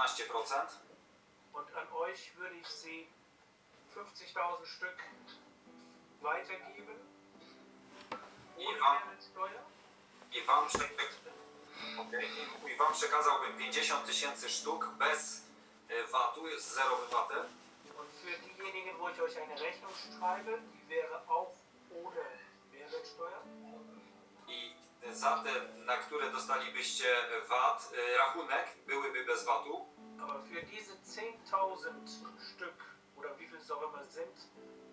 15%. Und an euch würde ich sie 50.000 Stück weitergeben. Ohne. Mehrwertsteuer. I wam, okay. I wam przekazałbym 50 tysięcy sztuk bez e, VAT-u, z zerowym VAT-em. Und für diejenigen, wo ich euch eine Rechnung schreibe, die wäre auch ohne Mehrwertsteuer. Za te, na które dostalibyście VAT, e, rachunek, byłyby bez VAT-u. Aber für diese 10.000 Stück oder wie viel es auch immer sind,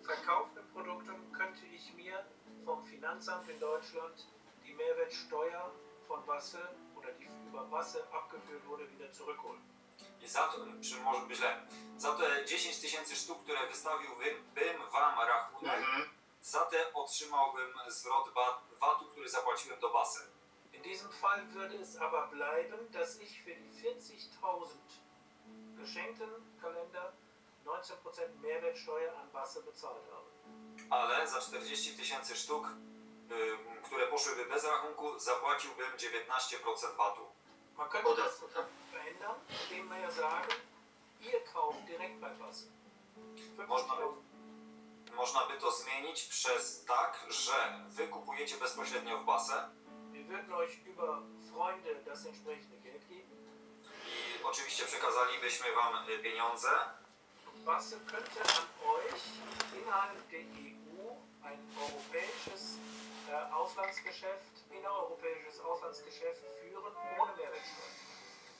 verkaufte Produkte könnte ich mir vom Finanzamt in Deutschland die Mehrwertsteuer von Wasse oder die über Wasse abgeführt wurde, wieder zurückholen. I za to, czy może być źle, za te 10 tysięcy sztuk, które wystawiłbym bym wam rachunek, Mhm. Za te otrzymałbym zwrot VAT-u, który zapłaciłem do basy. In diesem Fall würde es aber bleiben, dass ich für die 40.000 geschenkten Kalender 19% Mehrwertsteuer an Wasse bezahlt habe. Ale za 40 tysięcy sztuk, ym, które poszłyby bez rachunku, zapłaciłbym 19% VAT-u. Man könnte das można by to zmienić przez tak, że wy kupujecie bezpośrednio w basę Wir würden euch über Freunde das entsprechende Geld geben. i oczywiście przekazalibyśmy wam y, pieniądze Wasse könnte an euch innerhalb der EU ein europäisches äh, Auslandsgeschäft, innereuropäisches Auslandsgeschäft führen ohne Mehrwertsteuer.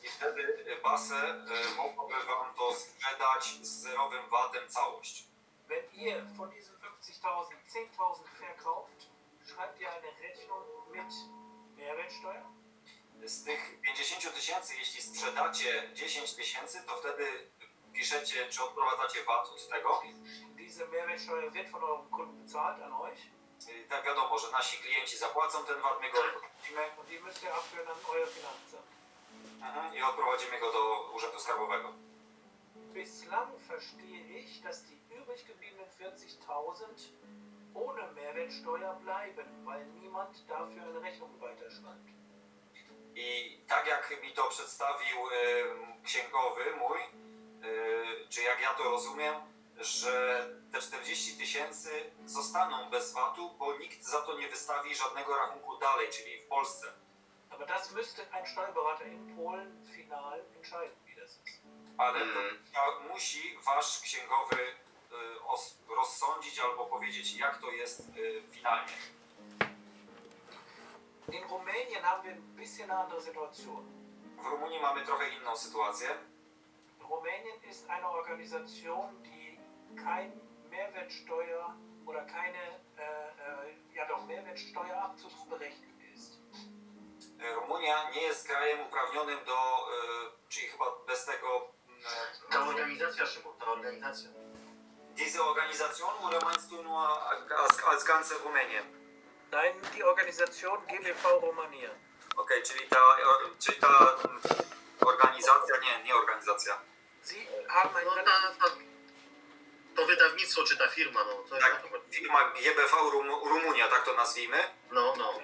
i wtedy y, basę y, mogłoby wam to sprzedać z zerowym VAT-em całość. Wenn ihr von diesen 50.000 10.000 verkauft, schreibt ihr eine Rechnung mit Mehrwertsteuer. Z tych 50 tysięcy, jeśli sprzedacie 10 tysięcy, to wtedy piszecie, czy odprowadzacie VAT od tego. Diese Mehrwertsteuer wird von eurem Kunden bezahlt an euch. Y, Tak wiadomo, że nasi klienci zapłacą ten VAT, my go odprowadzimy Und die müsst ihr abführen an euer Finanzamt. mhm, i odprowadzimy go do Urzędu Skarbowego. Bislang verstehe ich, dass die übrig gebliebenen 40.000 ohne Mehrwertsteuer bleiben, weil niemand dafür eine Rechnung weiterschreibt. I tak jak mi to przedstawił y, księgowy mój, y, czy jak ja to rozumiem, że te 40 tysięcy zostaną bez VAT-u, bo nikt za to nie wystawi żadnego rachunku dalej, czyli w Polsce. Aber das müsste ein Steuerberater in Polen final entscheiden, wie das ist. Ale to musi wasz księgowy rozsądzić albo powiedzieć, jak to jest y, finalnie. In Rumänien haben wir ein bisschen andere Situation. W Rumunii mamy trochę inną sytuację. Rumänien ist eine Organisation, die kein Mehrwertsteuer oder keine, äh, ja doch, Mehrwertsteuerabzugsberechtigt ist. Rumunia nie jest krajem uprawnionym do, czyli chyba bez tego y, Ta organizacja, Szymon, ta organizacja. Diese Organisation oder meinst du nur als, als ganze Rumänien? Nein, die Organisation GBV Romania. Okej, czyli ta, czyli ta organizacja, nie, nie organizacja. Sie haben ein No ta, to wydawnictwo czy ta firma, no to Tak, firma GBV Rum, Rumunia, tak to nazwijmy. No, no.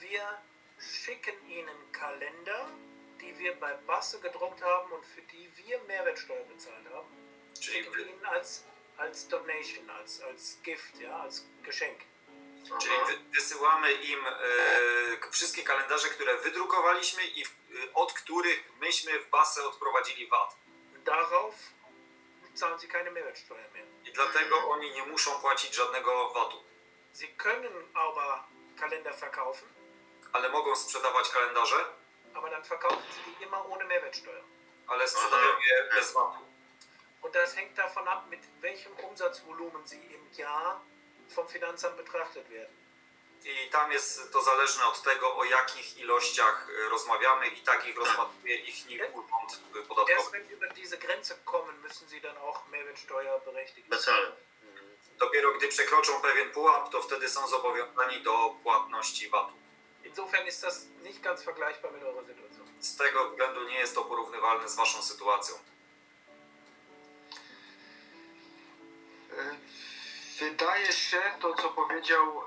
Wir schicken Ihnen Kalender, die wir bei Basse gedruckt haben und für die wir Mehrwertsteuer bezahlt haben. Czyli, Ihnen als, als Donation, als, als Gift, ja, als Geschenk. czyli Aha. wysyłamy im e, wszystkie kalendarze, które wydrukowaliśmy i w, e, od których myśmy w basę odprowadzili VAT. Darauf zahlen Sie keine Mehrwertsteuer mehr. I dlatego oni nie muszą płacić żadnego VAT-u. Sie können aber Kalender verkaufen, Ale mogą sprzedawać kalendarze, aber dann verkaufen Sie die immer ohne Mehrwertsteuer. ale sprzedają je bez VAT-u. Und das hängt davon ab, mit welchem Umsatzvolumen Sie im Jahr vom Finanzamt betrachtet werden. I tam jest to zależne od tego, o jakich ilościach y, rozmawiamy i takich rozpatruje ich NIK Urząd Podatkowy. wenn Sie über diese Grenze kommen, müssen Sie dann auch Mehrwertsteuer berechtigen. Bezale. Dopiero gdy przekroczą pewien pułap, to wtedy są zobowiązani do płatności VAT-u. Insofern ist das nicht ganz vergleichbar mit eurer Situation. Z tego względu nie jest to porównywalne z waszą sytuacją. Wydaje się, to co powiedział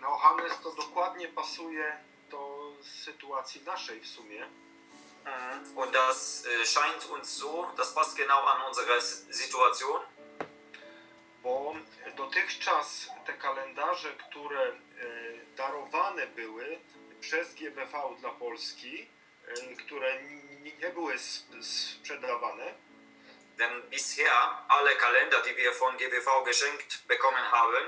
Johannes, to dokładnie pasuje do sytuacji naszej w sumie. Und das äh, scheint uns so, das passt genau an unsere Situation. Bo dotychczas te kalendarze, które e, darowane były przez GBV dla Polski, e, które nie były sprzedawane, Denn bisher alle Kalender, die wir von GBV geschenkt bekommen haben,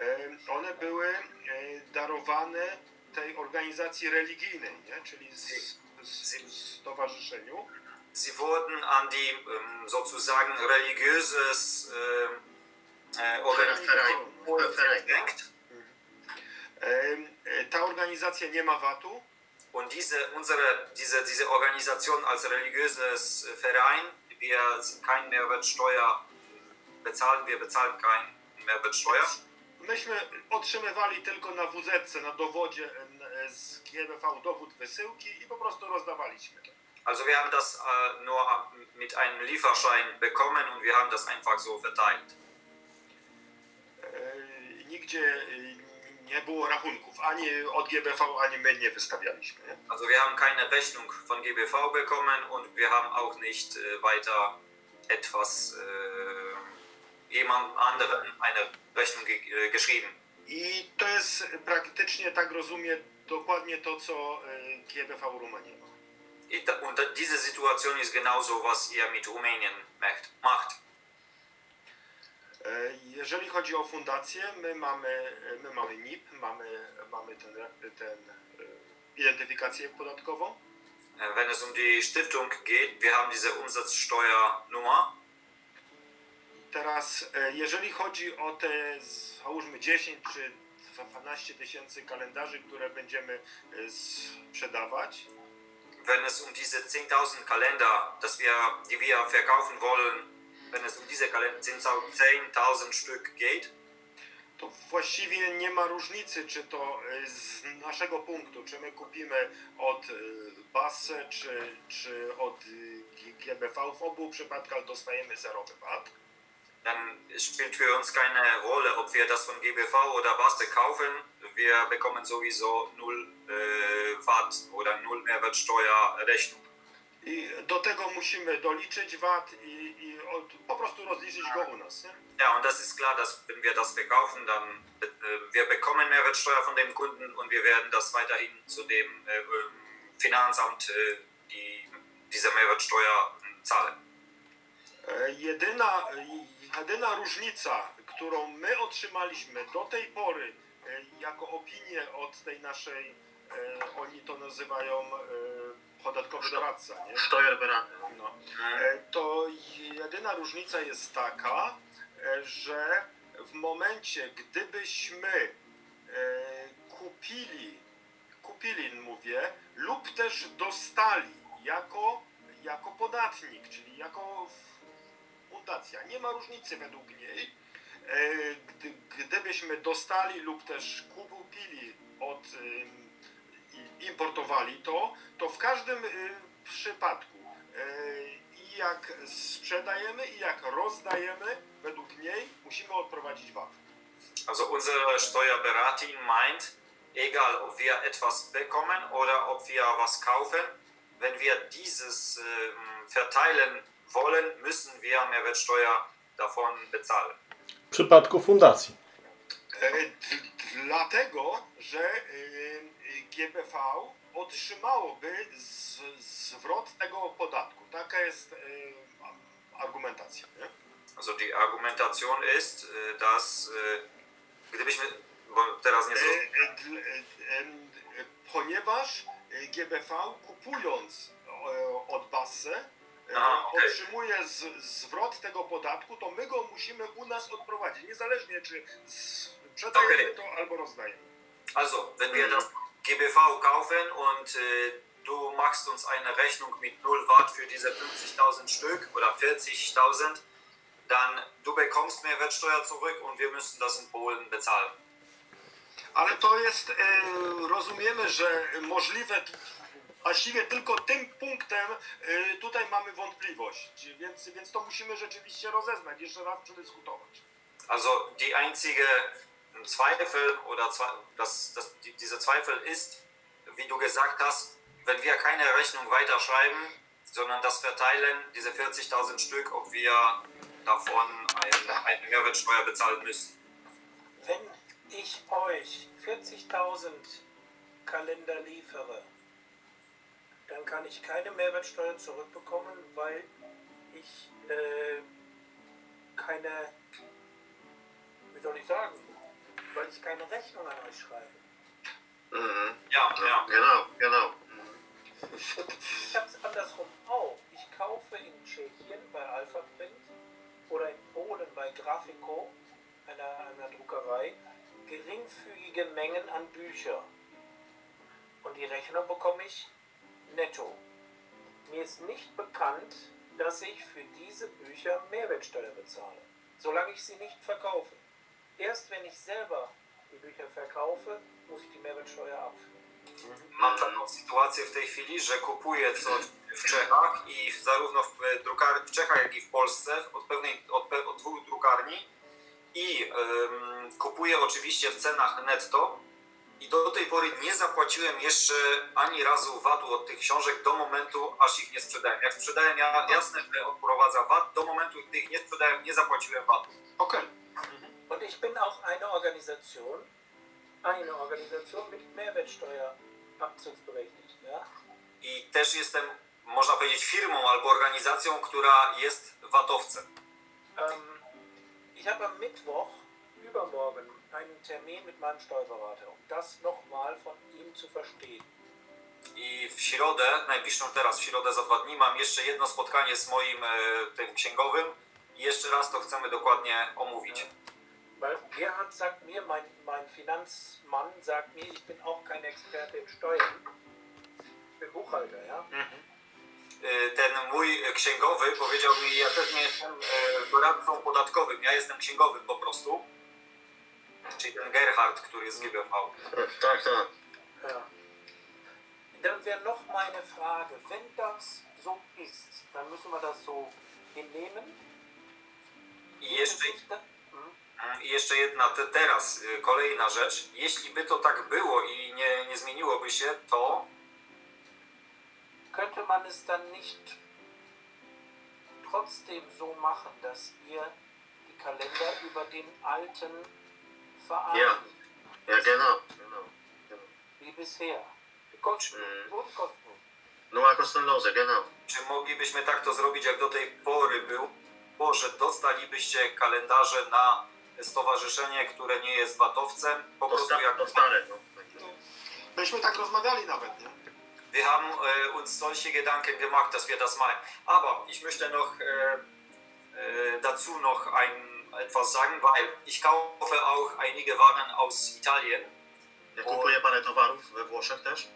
e, one były e, darowane tej organizacji religijnej, nie? czyli z, z, stowarzyszeniu. sie wurden an die sozusagen religiöses äh, Organisation Verein. geschenkt. E, e, Ta organizacja nie ma VAT-u, Und diese, unsere, diese, diese Organisation als religiöses Verein, wir sind kein Mehrwertsteuer bezahlen, wir bezahlen kein Mehrwertsteuer. Myśmy otrzymywali tylko na WZ, na dowodzie e, z GBV dowód wysyłki i po prostu rozdawaliśmy to. Also wir haben das äh, nur mit einem Lieferschein bekommen und wir haben das einfach so verteilt. E, Nigdzie e, nie było rachunków, ani od GBV, ani my nie wystawialiśmy. Nie? Also wir haben keine Rechnung von GBV bekommen und wir haben auch nicht äh, weiter etwas äh, jemand anderen eine Rechnung ge äh, geschrieben. I to jest praktycznie, tak rozumiem, dokładnie to, co e, GBV Rumanii ma. Und diese Situation ist genauso, was ihr mit Rumänien macht. E, Jeżeli chodzi o fundację, my mamy, my mamy NIP, mamy, mamy ten, ten e, identyfikację podatkową. Wenn es um die Stiftung geht, wir haben diese Umsatzsteuernummer. Teraz, e, jeżeli chodzi o te, załóżmy 10 czy 12 tysięcy kalendarzy, które będziemy sprzedawać, Wenn es um diese 10.000 Kalender, dass wir, die wir verkaufen wollen, wenn es um diese Kalender 10.000 Stück geht, to właściwie nie ma różnicy, czy to e, z naszego punktu, czy my kupimy od e, Basse, czy, czy od e, GBV. W obu przypadkach dostajemy zerowy VAT. dann spielt für uns keine Rolle, ob wir das von GBV oder Baste kaufen. Wir bekommen sowieso null äh, VAT oder null Mehrwertsteuerrechnung. I do tego musimy doliczyć VAT i, po prostu rozliczyć go u nas. Nie? Ja, und das ist klar, dass wenn wir das verkaufen, dann äh, wir bekommen Mehrwertsteuer von dem Kunden und wir werden das weiterhin zu dem äh, ähm, Finanzamt äh, die, diese Mehrwertsteuer äh, zahlen. E, Jedyna, jedyna różnica, którą my otrzymaliśmy do tej pory e, jako opinię od tej naszej, e, oni to nazywają e, podatkowy doradca, nie? Steuerberater. No. E, To jedyna różnica jest taka, e, że w momencie, gdybyśmy e, kupili, kupili mówię, lub też dostali jako, jako podatnik, czyli jako fundacja, nie ma różnicy według niej, gdy, gdybyśmy dostali lub też kupili od importowali to, to w każdym y, przypadku y, i jak sprzedajemy i jak rozdajemy, według niej musimy odprowadzić VAT. Also unsere Steuerberaterin meint, egal ob wir etwas bekommen oder ob wir was kaufen, wenn wir dieses ähm, verteilen wollen, müssen wir Mehrwertsteuer davon bezahlen. W przypadku fundacji. E, Dlatego, że y, y, GBV otrzymałoby z, zwrot tego podatku. Taka jest y, argumentacja. Nie? Also die Argumentation ist, äh, dass äh, gdybyśmy, bo teraz nie zrozumiałem, ponieważ GBV kupując od Basse Aha, okej. otrzymuje z, zwrot tego podatku, to my go musimy u nas odprowadzić, niezależnie czy sprzedajemy Okej. to albo rozdajemy. Also, wenn wir Mhm. das GBV kaufen und äh, du machst uns eine Rechnung mit 0 Watt für diese 50.000 Stück oder 40.000, dann du bekommst Mehrwertsteuer zurück und wir müssen das in Polen bezahlen. Ale to jest, e, rozumiemy, że możliwe właściwie tylko tym punktem e, tutaj mamy wątpliwość, więc, więc to musimy rzeczywiście rozeznać, jeszcze raz przedyskutować. Also die einzige Zweifel oder das, das, die, dieser Zweifel ist, wie du gesagt hast, wenn wir keine Rechnung weiterschreiben, sondern das verteilen, diese 40.000 Stück, ob wir davon eine, eine Mehrwertsteuer bezahlen müssen. Wenn ich euch 40.000 Kalender liefere, dann kann ich keine Mehrwertsteuer zurückbekommen, weil ich äh, keine, wie soll ich sagen, weil ich keine Rechnung an euch schreibe. Mhm. Ja, ja. Genau, genau. Ich habe es andersrum auch. Ich kaufe in Tschechien bei Alpha Print oder in Polen bei Grafico, einer, einer Druckerei, geringfügige Mengen an Bücher. Und die Rechnung bekomme ich netto. Mir ist nicht bekannt, dass ich für diese Bücher Mehrwertsteuer bezahle, solange ich sie nicht verkaufe. Erst wenn ich selber die Bücher verkaufe, muss ich die Mehrwertsteuer abführen. Mam taką sytuację w tej chwili, że kupuję coś w Czechach i zarówno w, drukar- w Czechach, jak i w Polsce od, pewnej, od, pe- od dwóch drukarni i ym, kupuję oczywiście w cenach netto i do tej pory nie zapłaciłem jeszcze ani razu VAT-u od tych książek do momentu, aż ich nie sprzedałem. Jak sprzedałem, ja jasne, że odprowadza VAT, do momentu, gdy ich nie sprzedałem, nie zapłaciłem VAT-u. Okej. Und ich bin auch eine Organisation, eine Organisation mit Mehrwertsteuer abzugsberechtigt. Ja? I też jestem, można powiedzieć, firmą albo organizacją, która jest VAT-owcem. Ähm, ich habe am Mittwoch, übermorgen, einen Termin mit meinem Steuerberater, um das nochmal von ihm zu verstehen. I w środę, najbliższą teraz, w środę za dwa dni, mam jeszcze jedno spotkanie z moim e, tym księgowym i jeszcze raz to chcemy dokładnie omówić. Weil Gerhard sagt mir, mein, mein Finanzmann sagt mir, ich bin auch kein Experte in Steuern. Ich bin Buchhalter, ja. E, Ten mój księgowy powiedział mi, ja też nie jestem e, doradcą podatkowym, ja jestem księgowym po prostu. Czyli ten Gerhard, który jest z GBV. Tak, tak. Ja. Dann wäre noch meine Frage, wenn das so ist, dann müssen wir das so hinnehmen. I jeszcze? I jeszcze jedna te, teraz y, kolejna rzecz. Jeśli by to tak było i nie, nie zmieniłoby się, to Könnte man es dann nicht trotzdem so machen, dass ihr die Kalender über den alten Verein, Ja. Ja, genau. genau. genau. wie bisher, kostenlos, Mhm. und kostenlos. Nuła kostenlose, genau. czy moglibyśmy tak to zrobić, jak do tej pory był? Bo, że dostalibyście kalendarze na stowarzyszenie, które nie jest VAT-owcem, po To, prostu sta, jak... to stare. No. Myśmy tak rozmawiali nawet, nie? Wir haben äh, uns solche Gedanken gemacht, dass wir das machen. Aber ich möchte noch äh, äh, dazu noch ein, etwas sagen, weil ich kaufe auch einige Waren aus Italien. Ja kupuję parę towarów we Włoszech też.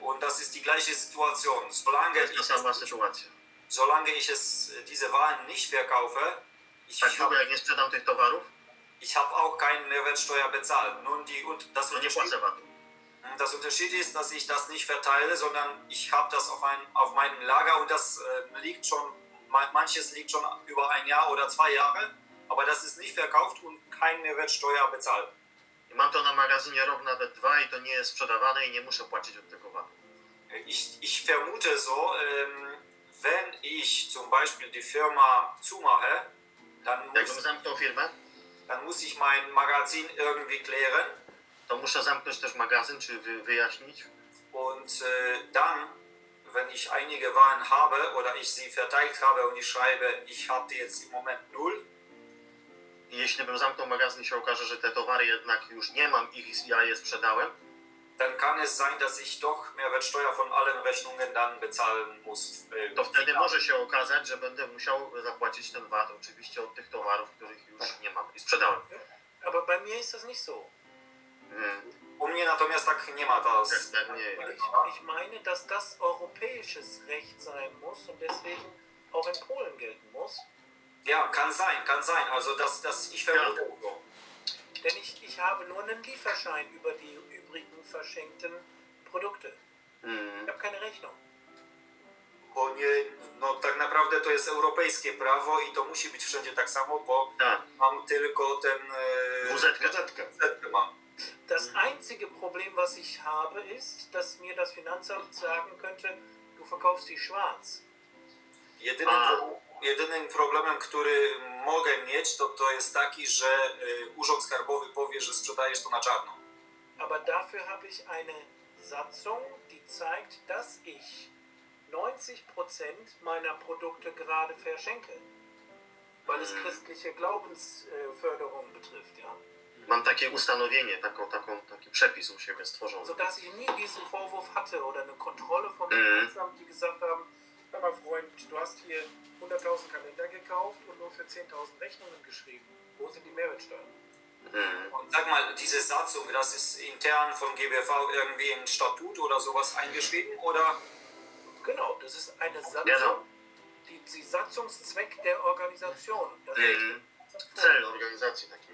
Und das ist die gleiche Situation. To Solange jest ta ich, sama sytuacja. solange ich es, diese Waren nicht verkaufe, ich Tak długo habe jak nie sprzedam tych towarów, ich hab auch keine Mehrwertsteuer bezahlt. Nun die, und das, Unterschied, VAT-u. das Unterschied ist, dass ich das nicht verteile, sondern ich habe das auf, ein, auf meinem Lager und das äh, liegt schon, ma- manches liegt schon über ein Jahr oder zwei Jahre, aber das ist nicht verkauft und keine Mehrwertsteuer bezahlt. I mam to na magazynie rok, nawet dwa i to nie jest sprzedawane i nie muszę płacić od tego VAT-u. Ich, ich vermute so, ähm, wenn ich zum Beispiel die Firma zumache, dann Jakbym muss, zamknął firmę, dann muss ich mein Magazin irgendwie klären to muszę zamknąć też magazyn, czy wy, wyjaśnić. und äh, dann, wenn ich einige Waren habe oder ich sie verteilt habe und ich schreibe, ich habe die jetzt im Moment null, I jeśli bym zamknął magazyn i się okaże, że te towary jednak już nie mam i ja je sprzedałem, dann kann es sein, dass ich doch Mehrwertsteuer von allen Rechnungen dann bezahlen muss. Äh, to wtedy może się okazać, że będę musiał zapłacić ten VAT oczywiście od tych towarów, których już nie mam i sprzedałem. Aber bei mir ist das nicht so. Mm, U mnie natomiast tak nie ma to. tak, tak nie Weil jest. ich, ich meine, dass das europäisches Recht sein muss und deswegen auch in Polen gelten muss. Ja, kann sein, kann sein. Also das, das ich vermute so. Denn ich, ich habe nur einen Lieferschein über die übrigen verschenkten Produkte. Mm, Ich habe keine Rechnung. Bo nie, no tak naprawdę to jest europejskie prawo i to musi być wszędzie tak samo, bo tak, mam tylko ten... Wuzetkę mam. Das einzige Problem, was ich habe, ist, dass mir das Finanzamt sagen könnte, du verkaufst die schwarz. Jedynym, pro- jedynym problemem, który mogę mieć, to, to jest taki, że y, Urząd Skarbowy powie, że sprzedajesz to na czarno. Aber dafür habe ich eine Satzung, die zeigt, dass ich 90% meiner Produkte gerade verschenke. Weil es christliche Glaubensförderung betrifft, ja. Mam takie ustanowienie, taką, taką, taki przepis u siebie stworzony. Sodass ich nie diesen Vorwurf hatte oder eine Kontrolle vom Mhm. Finanzamt, die gesagt haben, hör mal Freund, du hast hier 100.000 Kalender gekauft und nur für 10.000 Rechnungen geschrieben. Wo sind die Mehrwertsteuern? Sag mal, diese Satzung, das ist intern von GBV irgendwie im Statut oder sowas eingeschrieben? Oder Genau, das ist eine Satzung, Genau. die, die Satzungszweck der Organisation. Mhm. Cel organizacji taki.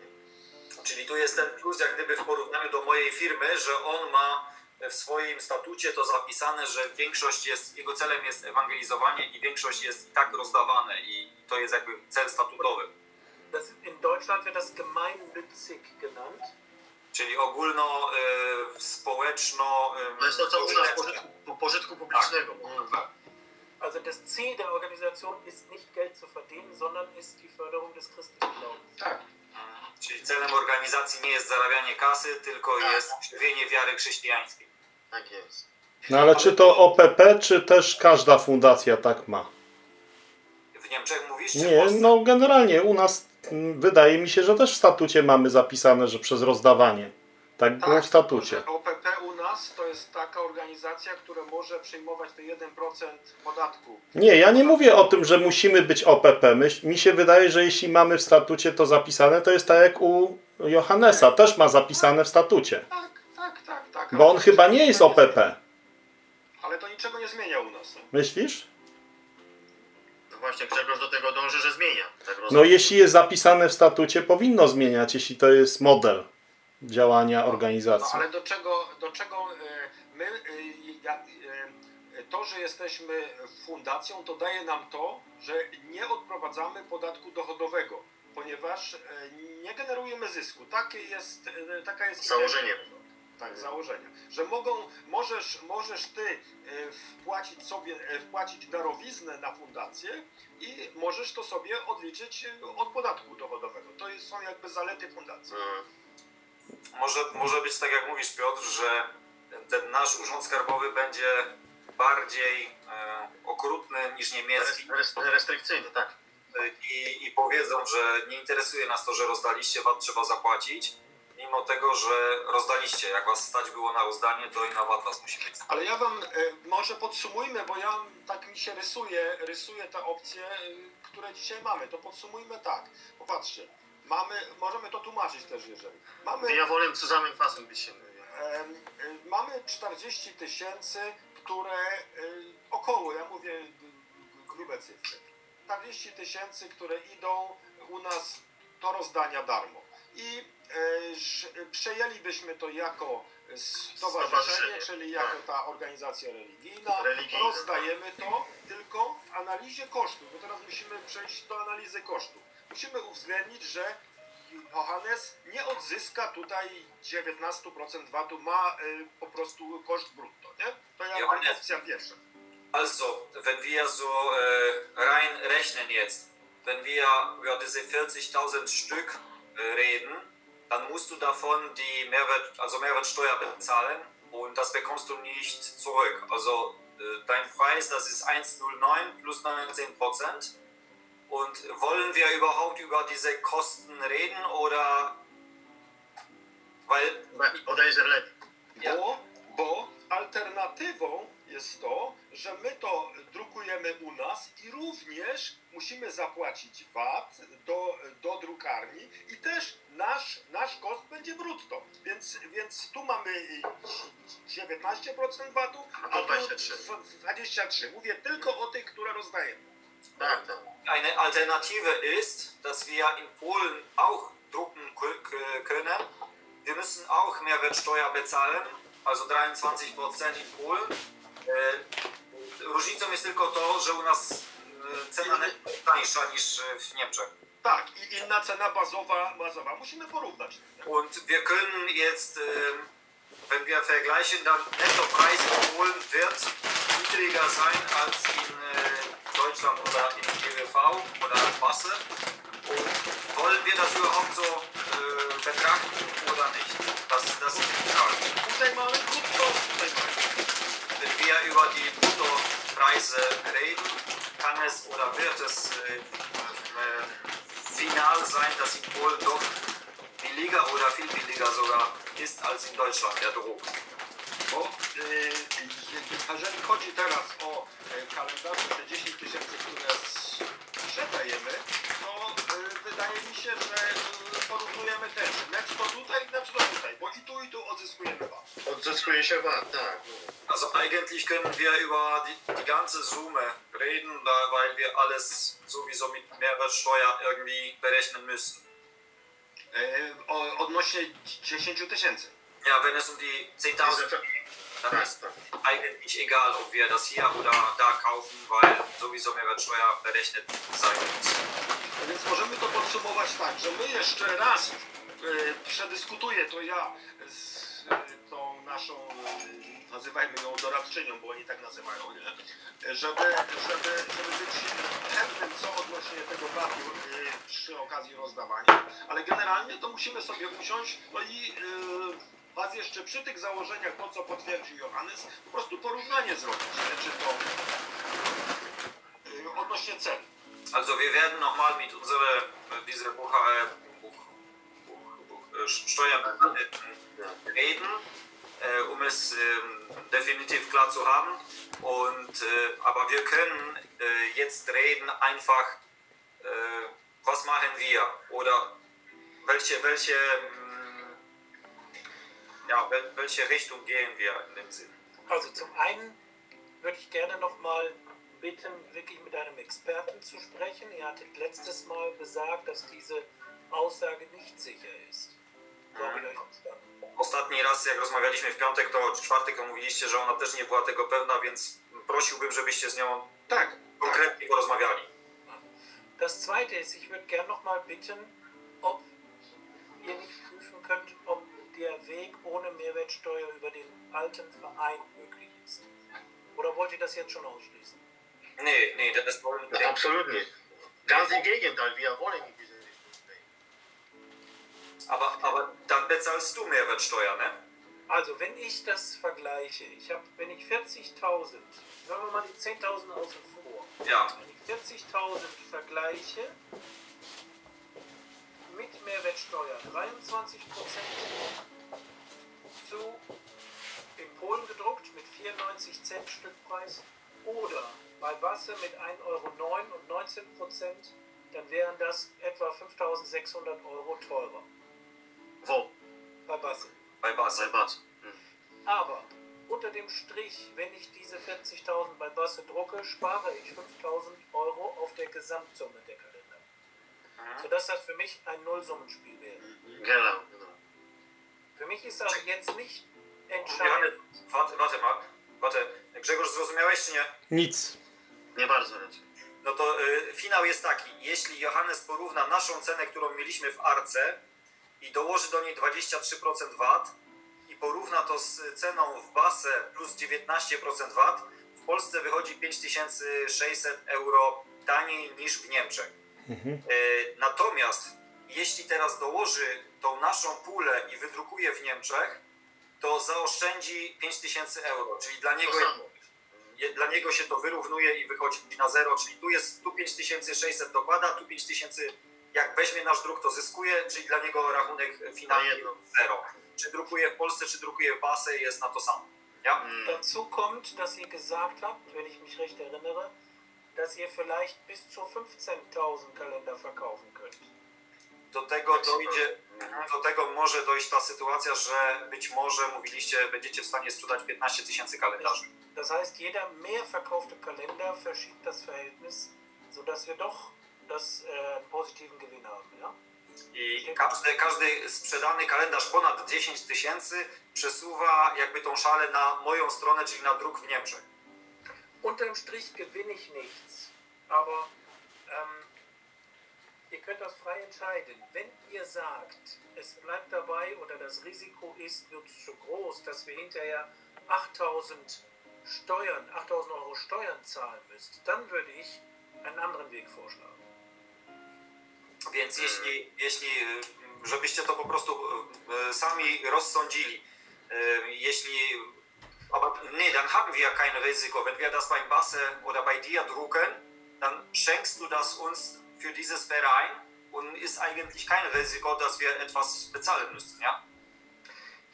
Czyli tu jest ten plus, jak gdyby w porównaniu do mojej firmy, że on ma w swoim statucie to zapisane, że większość jest, jego celem jest ewangelizowanie i większość jest i tak rozdawane i to jest jakby cel statutowy. Das, in Deutschland wird das gemeinnützig genannt. Czyli ogólno, y, społeczno... y, To jest to, co u nas pożytku, po- pożytku publicznego. Tak. Also das Ziel der Organisation ist nicht Geld zu verdienen, sondern ist die Förderung des christlichen Glaubens. Tak. Czyli celem organizacji nie jest zarabianie kasy, tylko Tak. jest krzewienie wiary chrześcijańskiej. Tak jest. No ale czy to OPP, czy też każda fundacja tak ma? W Niemczech mówisz? Nie, no generalnie u nas wydaje mi się, że też w statucie mamy zapisane, że przez rozdawanie. Tak było w statucie. OPP u nas to jest taka organizacja, która może przyjmować te 1% podatku. Nie, ja nie mówię o tym, że musimy być OPP. Myś- Mi się wydaje, że jeśli mamy w statucie to zapisane, to jest tak jak u Johannesa, też ma zapisane w statucie. Tak, tak, tak, tak. Bo ale on chyba nie jest. OPP. Ale to niczego nie zmienia u nas. Myślisz? No właśnie Grzegorz do tego dąży, że zmienia. Tak No jeśli jest zapisane w statucie, powinno zmieniać, jeśli to jest model działania No, organizacji. ale do czego, do czego e, my, e, e, to, że jesteśmy fundacją, to daje nam to, że nie odprowadzamy podatku dochodowego, ponieważ nie generujemy zysku. Takie jest, taka jest Założenie. Tak, założenie. Że mogą, możesz, możesz ty e, wpłacić sobie, e, wpłacić darowiznę na fundację i możesz to sobie odliczyć e, od podatku dochodowego. To są jakby zalety fundacji. Mm. Może, może być tak jak mówisz Piotr, że ten nasz urząd skarbowy będzie bardziej e, okrutny niż niemiecki Rest- rest- Restrykcyjny, tak. i, i powiedzą, że nie interesuje nas to, że rozdaliście, VAT trzeba zapłacić, mimo tego, że rozdaliście. Jak was stać było na rozdanie, to i na VAT was musi być. Ale ja wam e, może podsumujmy, bo ja tak mi się rysuje, rysuje te opcje, e, które dzisiaj mamy. To podsumujmy tak. Popatrzcie, mamy, możemy to tłumaczyć też, jeżeli. Mamy, Ja wolę zusammenfassen ein bisschen. em, e, mamy 40 tysięcy, które około, ja mówię grube cyfry, 40 tysięcy, które idą u nas do rozdania darmo. I przejęlibyśmy to jako stowarzyszenie, czyli jako tak. ta organizacja religijna. Rozdajemy to tylko w analizie kosztów, bo teraz musimy przejść do analizy kosztów. Musimy uwzględnić, że Johannes nie odzyska tutaj 19% VAT-u, ma y, po prostu koszt brutto, nie? To jakby Johannes. opcja pierwsza. Also, wenn wir so rein rechnen jetzt, wenn wir über diese 40.000 Stück reden, dann musst du davon die Mehrwert, also Mehrwertsteuer bezahlen und das bekommst du nicht zurück. Also äh, dein Preis, das ist 1,09 plus 19 Prozent. Und wollen wir überhaupt über diese Kosten reden oder weil Podejrzewam lepiej. Ja. Bo, bo alternatywą jest to, że my to drukujemy u nas i również musimy zapłacić VAT do, do drukarni i też nasz, nasz koszt będzie brutto. Więc, więc tu mamy y, 19% VAT-u, A tu tu 23. 23. Mówię tylko o tych, które rozdajemy. Tak, tak. Eine Alternative ist, dass wir in Polen auch drucken können. Wir müssen auch Mehrwertsteuer bezahlen, also 23% in Polen. E, Różnicą jest tylko to, że u nas y, cena netto tańsza niż y, w Niemczech. Tak, i inna cena bazowa, bazowa. Musimy porównać. Und wir können jetzt, wenn wir vergleichen, dann Nettopreis in Polen wird niedriger sein als in Deutschland oder in GWV oder Masse. Und wollen wir das überhaupt so betrachten oder nicht? Das, das ist Frage. Tutaj mamy krótko, tutaj mamy. Wir über die Bruttopreise reden, kann es oder wird es äh, äh, final sein, dass in Polen doch billiger oder viel billiger sogar ist als in Deutschland der Druck. Bo y, jeżeli chodzi teraz o y, kalendarze, te 10 tysięcy, które sprzedajemy, to wydaje mi się, że porównujemy też netto tutaj, netto tutaj, bo i tu, i tu odzyskujemy VAT. Odzyskuje się VAT, tak. Also eigentlich können wir über die, die ganze Summe reden, da, weil wir alles sowieso mit Mehrwertsteuer irgendwie berechnen müssen. O, odnośnie 10 tysięcy. Ja, wenn es um die 10.000 geht, dann ist eigentlich egal, ob wir das hier oder da kaufen, weil sowieso Mehrwertsteuer berechnet sein muss. Więc możemy to podsumować tak, że my jeszcze raz y, przedyskutuję to ja z y, tą naszą, y, nazywajmy ją doradczynią, bo oni tak nazywają, nie? Żeby, żeby, żeby być pewnym, co odnośnie tego VAT-u y, przy okazji rozdawania, ale generalnie to musimy sobie usiąść, no i y, Was jeszcze przy tych założeniach, to co potwierdził Johannes, po prostu porównanie zrobić, czy to y, odnośnie cen. Also wir werden nochmal mit unserer äh, diese Buch, äh, Buch, Buch, Buch, äh, Steuerbeamten reden, äh, um es ähm, definitiv klar zu haben. Und äh, aber wir können äh, jetzt reden einfach, äh, was machen wir oder welche welche mm, ja wel, welche Richtung gehen wir in dem Sinn. Also zum einen würde ich gerne nochmal bitten, wirklich mit einem Experten zu sprechen. Ihr hattet letztes Mal gesagt, dass diese Aussage nicht sicher ist. So habe ich euch verstanden. Ostatni raz, jak rozmawialiśmy w piątek, to w czwartek, mówiliście, że ona też nie była tego pewna, więc prosiłbym, żebyście z nią Tak, konkretnie porozmawiali. Das zweite ist, ich würde gerne nochmal bitten, ob ihr nicht prüfen könnt, ob der Weg ohne Mehrwertsteuer über den alten Verein möglich ist. Oder wollt ihr das jetzt schon ausschließen? Nee, nee, das wollen No, absolutnie. Ganz im Gegenteil, wir wollen gehen. Aber, aber dann bezahlst du Mehrwertsteuer, ne? Also, wenn ich das vergleiche, ich habe, wenn ich 40.000, sagen wir mal die 10.000 außen vor, Ja. wenn ich 40.000 vergleiche mit Mehrwertsteuer 23% zu in Polen gedruckt mit 94 Cent Stückpreis oder bei Basse mit 1,09 Euro und 19%, dann wären das etwa 5.600 Euro teurer Wo? bei Basse. Bei Bei Basel. VAT. Aber unter dem Strich, wenn ich diese 40.000 bei Basse drucke, spare ich 5.000 Euro auf der Gesamtsumme der Kalender. Sodass das für mich ein Nullsummenspiel wäre. Genau, genau. Für mich ist also jetzt nicht Johannes, entscheidend. warte, warte mal. Warte. Grzegorz, zrozumiałeś czy nie? Nic. Nie bardzo raczej. No to y, finał jest taki. Jeśli Johannes porówna naszą cenę, którą mieliśmy w Arce i dołoży do niej 23% VAT i porówna to z ceną w Basę plus 19% VAT, w Polsce wychodzi 5600 euro taniej niż w Niemczech. Y, Natomiast jeśli teraz dołoży tą naszą pulę i wydrukuje w Niemczech, to zaoszczędzi 5000 euro, czyli dla niego dla niego się to wyrównuje i wychodzi na zero, czyli tu jest tu 5600 dokłada, tu 5000 jak weźmie nasz druk to zyskuje, czyli dla niego rachunek finalny zero. Czy drukuje w Polsce, czy drukuje w Basę jest na to samo. Ja? Mm. Dazu kommt, dass ihr gesagt habt, wenn ich mich recht erinnere, dass ihr vielleicht bis zu 15.000 Kalender verkaufen könnt. Do tego dojdzie, do tego może dojść ta sytuacja, że być może mówiliście, będziecie w stanie sprzedać 15 tysięcy kalendarzy. Das heißt, jeder mehr verkaufte Kalender verschiebt das Verhältnis, sodass wir doch das einen positiven Gewinn haben. Ja? I każdy, każdy sprzedany kalendarz ponad 10 tysięcy przesuwa jakby tą szalę na moją stronę, czyli na druk w Niemczech. Unterm Strich gewinne ich nichts. Aber ähm, ihr könnt das frei entscheiden. Wenn ihr sagt, es bleibt dabei oder das Risiko ist wird zu groß, dass wir hinterher 8000 Steuern, 8000 Euro Steuern zahlen müsst, dann würde ich einen anderen Weg vorschlagen. Więc jeśli, jeśli y, żebyście to po prostu y, y, sami rozsądzili, jeśli aber nee, dann haben wir kein Risiko. Wenn wir das beim Basse oder bei dir drucken, dann schenkst du das uns für dieses Verein und ist eigentlich kein Risiko, dass wir etwas bezahlen müssen, ja?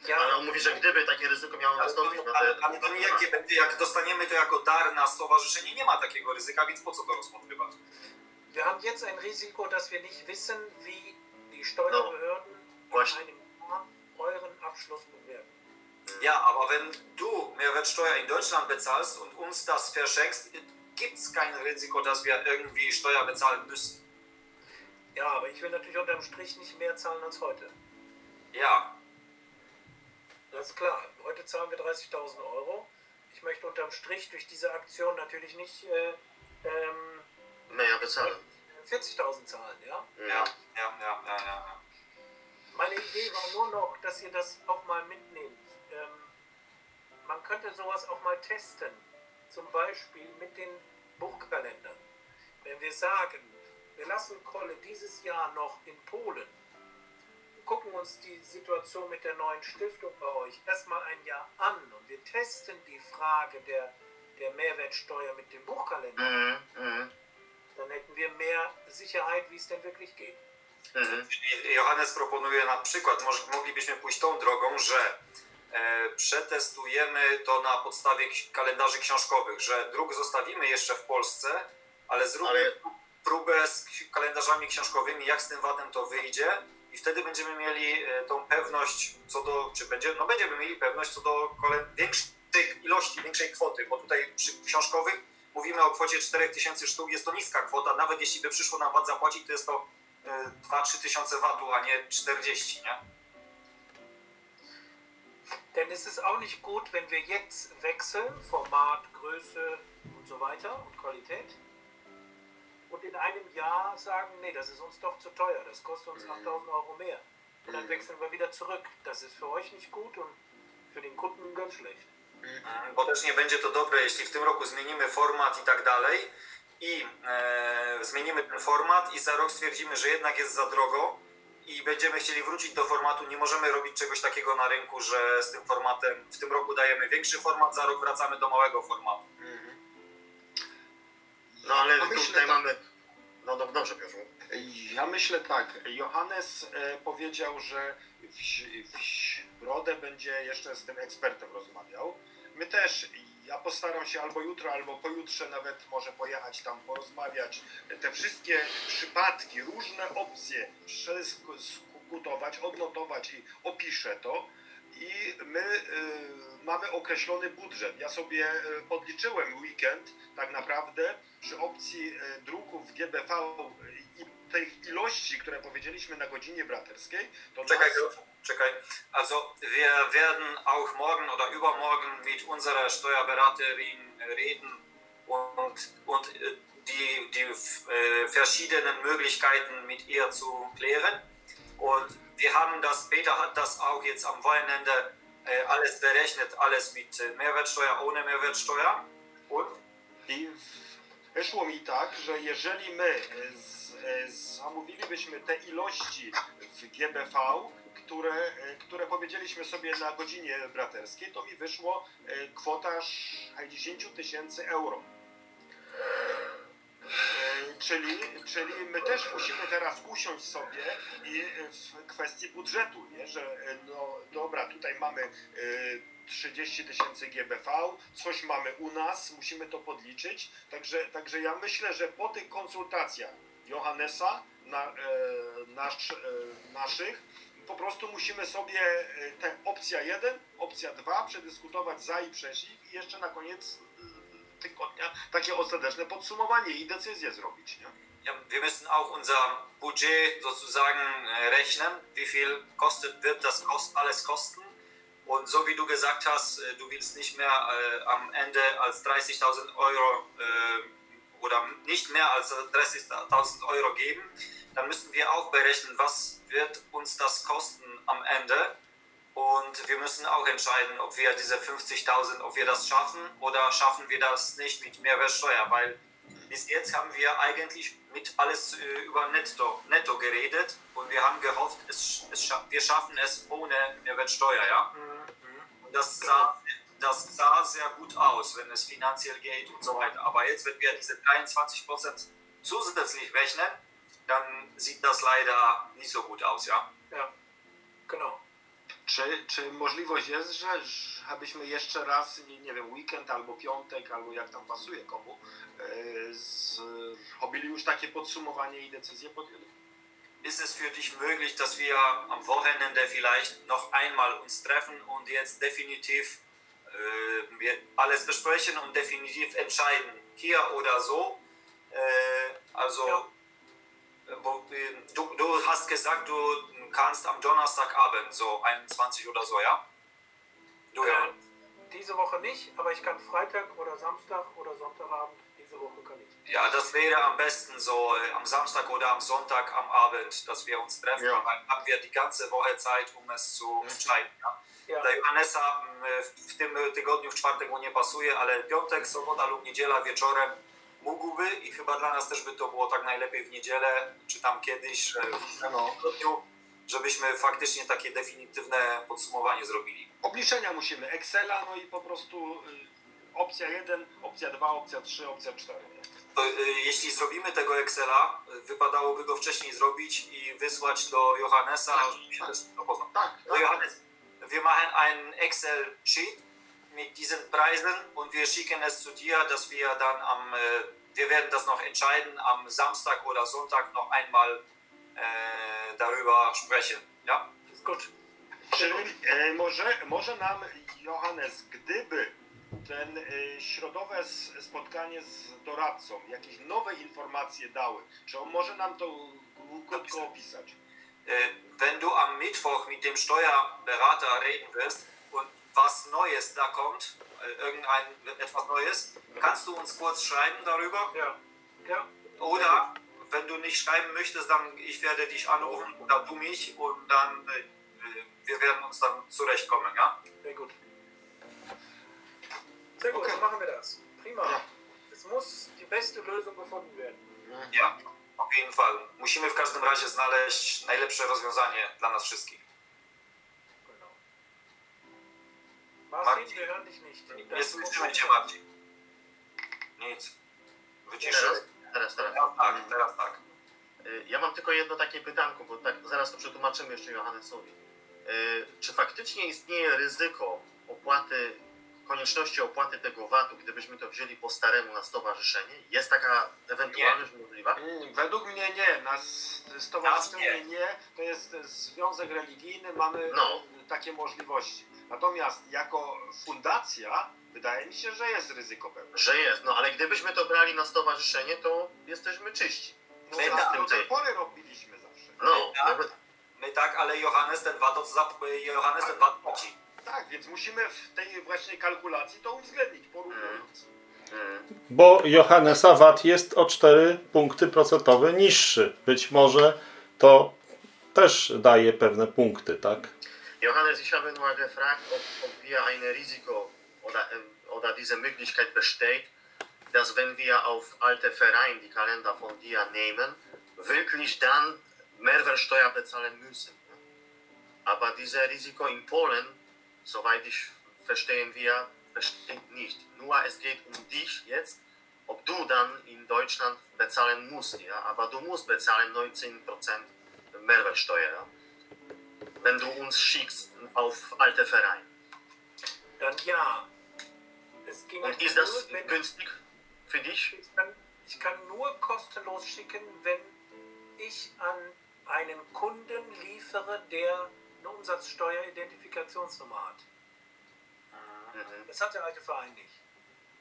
Ja, Ale on mówi, że gdyby takie ryzyko miało Ale to, nastąpić, ale, to, ale to niejakie będzie, jak dostaniemy to jako dar na stowarzyszenie, nie ma takiego ryzyka, więc po co to rozpatrywać? Wir haben jetzt ein Risiko, dass wir nicht wissen, wie die Steuerbehörden in Właśnie. einem Jahr euren Abschluss bewerten. Ja, aber wenn du Mehrwertsteuer in Deutschland bezahlst und uns das verschenkst, gibt es kein Risiko, dass wir irgendwie Steuer bezahlen müssen. Ja, aber ich will natürlich unterm Strich nicht mehr zahlen als heute. Ja, Das ist klar. Heute zahlen wir 30.000 Euro. Ich möchte unterm Strich durch diese Aktion natürlich nicht äh, ähm, my obiecałem. 40.000 zahlen. Ja? ja, ja, ja, ja, ja. ja. Meine Idee war nur noch, dass ihr das auch mal mitnehmt. Ähm, man könnte sowas auch mal testen. Zum Beispiel mit den Buchkalendern. Wenn wir sagen, wir lassen Kolle dieses Jahr noch in Polen, gucken uns die Situation mit der neuen Stiftung bei euch erstmal ein Jahr an und wir testen die Frage der, der Mehrwertsteuer mit dem Buchkalender, Mhm, mhm, dann hätten wir mehr Sicherheit, wie es denn wirklich geht. mhm. Czyli Johannes proponuje na przykład, może moglibyśmy pójść tą drogą, że e, przetestujemy to na podstawie kalendarzy książkowych, że druk zostawimy jeszcze w Polsce, ale zróbmy Ale- próbę z kalendarzami książkowymi, jak z tym VAT-em to wyjdzie i wtedy będziemy mieli e, tą pewność co do, czy będzie, no będziemy mieli pewność co do większej ilości, większej kwoty, bo tutaj przy książkowych mówimy o kwocie 4000 sztuk, jest to niska kwota, nawet jeśli by przyszło nam VAT zapłacić, to jest to e, 2-3 tysiące VAT-u, a nie 40, nie? Denn es ist auch nicht gut, wenn wir jetzt wechseln, Format, Größe und so weiter und Qualität. Und in einem Jahr sagen, nee, das ist uns doch zu teuer, das kostet uns 8000 Euro mehr. Und dann wechseln wir wieder zurück. Das ist für euch nicht gut und für den Kunden ganz schlecht. Bo też nie będzie to dobre, jeśli w tym roku zmienimy format i tak dalej i e, zmienimy ten format i za rok stwierdzimy, że jednak jest za drogo i będziemy chcieli wrócić do formatu, nie możemy robić czegoś takiego na rynku, że z tym formatem w tym roku dajemy większy format, za rok wracamy do małego formatu. No ale Ja myślę, tutaj tak- mamy... No, no dobrze, Piotr. Ja myślę tak. Johannes e, powiedział, że w, w środę będzie jeszcze z tym ekspertem rozmawiał. My też. Ja postaram się albo jutro, albo pojutrze nawet może pojechać tam porozmawiać. Te wszystkie przypadki, różne opcje przedyskutować, odnotować i opiszę to. I my y, mamy określony budżet. Ja sobie y, podliczyłem weekend tak naprawdę przy opcji y, druków GBV i tej ilości, które powiedzieliśmy na godzinie braterskiej, to Czekaj, nas, czekaj. Also wir werden auch morgen oder übermorgen mit unserer Steuerberaterin reden und, und äh, die, die äh, verschiedenen Möglichkeiten mit ihr zu klären. Und wir haben das, Peter hat das auch jetzt am Wochenende äh, alles berechnet, alles mit äh, Mehrwertsteuer, ohne Mehrwertsteuer. Und w- wyszło mi tak, że jeżeli my e, z, e, zamówilibyśmy te ilości w GBV, które, e, które powiedzieliśmy sobie na godzinie braterskiej, to mi wyszło e, kwota 60 tysięcy euro. E, Czyli, czyli my też musimy teraz usiąść sobie i w kwestii budżetu, nie? że no dobra, tutaj mamy e, 30 tysięcy GBV, coś mamy u nas, musimy to podliczyć. Także, także ja myślę, że po tych konsultacjach Johannesa, na, nasz, naszych, po prostu musimy sobie e, te opcja 1, opcja 2 przedyskutować za i przeciw i jeszcze na koniec e, tygodnia takie ostateczne podsumowanie i decyzję zrobić. Nie? ja, wir müssen auch unser Budget sozusagen äh, rechnen, wie viel kostet, wird das kost, alles kosten. Und so wie du gesagt hast, äh, du willst nicht mehr äh, am Ende als 30.000 Euro äh, oder nicht mehr als 30.000 Euro geben, dann müssen wir auch berechnen, was wird uns das kosten am Ende. Und wir müssen auch entscheiden, ob wir diese 50.000, ob wir das schaffen oder schaffen wir das nicht mit Mehrwertsteuer, weil bis jetzt haben wir eigentlich mit alles äh, über Netto, Netto geredet und wir haben gehofft, es, es, scha- wir schaffen es ohne Mehrwertsteuer, ja. Und das sah, das sah sehr gut aus, wenn es finanziell geht und so weiter. Aber jetzt, wenn wir diese 23% zusätzlich rechnen, dann sieht das leider nicht so gut aus, ja. Ja, genau. Czy, czy możliwość jest, że, abyśmy jeszcze raz, nie, nie wiem, weekend albo piątek, albo jak tam pasuje komu, e, z, robili już takie podsumowanie i decyzje podjęli? Ist es für dich möglich, dass wir am Wochenende vielleicht noch einmal uns treffen und jetzt definitiv äh, wir alles besprechen und definitiv entscheiden, hier oder so? Äh, also, Ja. Äh, äh, du, du hast gesagt, du kannst am Donnerstagabend, so 21 oder so, ja? Du, ja. Äh, diese Woche nicht, aber ich kann Freitag oder Samstag oder Sonntagabend, diese Woche kann ich. Ja, das wäre am besten so äh, am Samstag oder am Sonntag am Abend, dass wir uns treffen. Ja. Dann haben wir die ganze Woche Zeit, um es zu entscheiden. Ja? Ja, Dla Johannesa mm, w tym tygodniu, w czwartek mu nie pasuje, ale piątek, sobota lub niedziela wieczorem mógłby i chyba dla nas też by to było tak najlepiej w niedzielę, czy tam kiedyś e, w tygodniu, żebyśmy faktycznie takie definitywne podsumowanie zrobili. Obliczenia musimy, Excela, no i po prostu y, opcja 1, opcja 2, opcja 3, opcja 4. Nie? To, y, jeśli zrobimy tego Excela, y, wypadałoby go wcześniej zrobić i wysłać do Johannesa, tym zapoznał. Tak, So, Johannes, wir machen einen Excel-Sheet mit diesen Preisen und wir schicken es zu dir, dass wir dann am, äh, wir werden das noch entscheiden, am Samstag oder Sonntag noch einmal äh, darüber sprechen. Ja? ist gut. Czyli e, może, może nam Johannes, gdyby ten e, środowe spotkanie z doradcą jakieś nowe informacje dały, czy on może nam to krótko opisać? Äh, wenn du am Mittwoch mit dem Steuerberater reden wirst was Neues da kommt, äh, irgendein etwas Neues, kannst du uns kurz schreiben darüber? Ja, ja, Oder wenn du nicht schreiben möchtest, dann ich werde dich anrufen oder du mich und dann äh, äh, wir werden uns dann zurechtkommen, ja? sehr gut. Sehr gut, Okay. so machen wir das. Prima. Ja. Es muss die beste Lösung gefunden werden. Ja, auf jeden Fall. Musimy w każdym razie znaleźć najlepsze rozwiązanie dla nas wszystkich. Wir hören dich nicht. Nie słyszymy cię bardziej. Nic. Wyciszyłem. Teraz, teraz, teraz. Tak, teraz tak. Y, Ja mam tylko jedno takie pytanko, bo tak zaraz to przetłumaczymy jeszcze Johannesowi. Y, Czy faktycznie istnieje ryzyko opłaty, konieczności opłaty tego VAT-u, gdybyśmy to wzięli po staremu na stowarzyszenie? Jest taka ewentualność możliwa? Mm, Według mnie nie. Na stowarzyszenie Nas nie. To jest związek religijny, mamy No. takie możliwości. Natomiast jako fundacja wydaje mi się, że jest ryzyko pewne. Że jest, no ale gdybyśmy to brali na stowarzyszenie, to jesteśmy czyści. No, My tak, tak, do tej pory robiliśmy zawsze. No, Tak. no, My tak, ale Johannes ten VAT, zap- Johannes ten VAT płaci. Tak, więc musimy w tej właśnie kalkulacji to uwzględnić, porównując. mm, Bo Johannesa VAT jest o 4 punkty procentowe niższy. Być może to też daje pewne punkty, tak? Johannes, ich habe nur gefragt, ob, ob wir ein Risiko oder, ähm, oder diese Möglichkeit besteht, dass wenn wir auf alte Verein die Kalender von dir nehmen, wirklich dann Mehrwertsteuer bezahlen müssen. Aber dieses Risiko in Polen, soweit ich verstehen wir, besteht nicht. Nur es geht um dich jetzt, ob du dann in Deutschland bezahlen musst, ja, aber du musst bezahlen 19% Mehrwertsteuer, ja? Wenn du uns schickst auf alte Verein. Dann ja. Es ging Und nur, ist das wenn, günstig für dich? ich, kann, ich kann nur kostenlos schicken, wenn ich an einen Kunden liefere, der eine Umsatzsteueridentifikationsnummer hat. Mhm. Das hat der alte Verein nicht.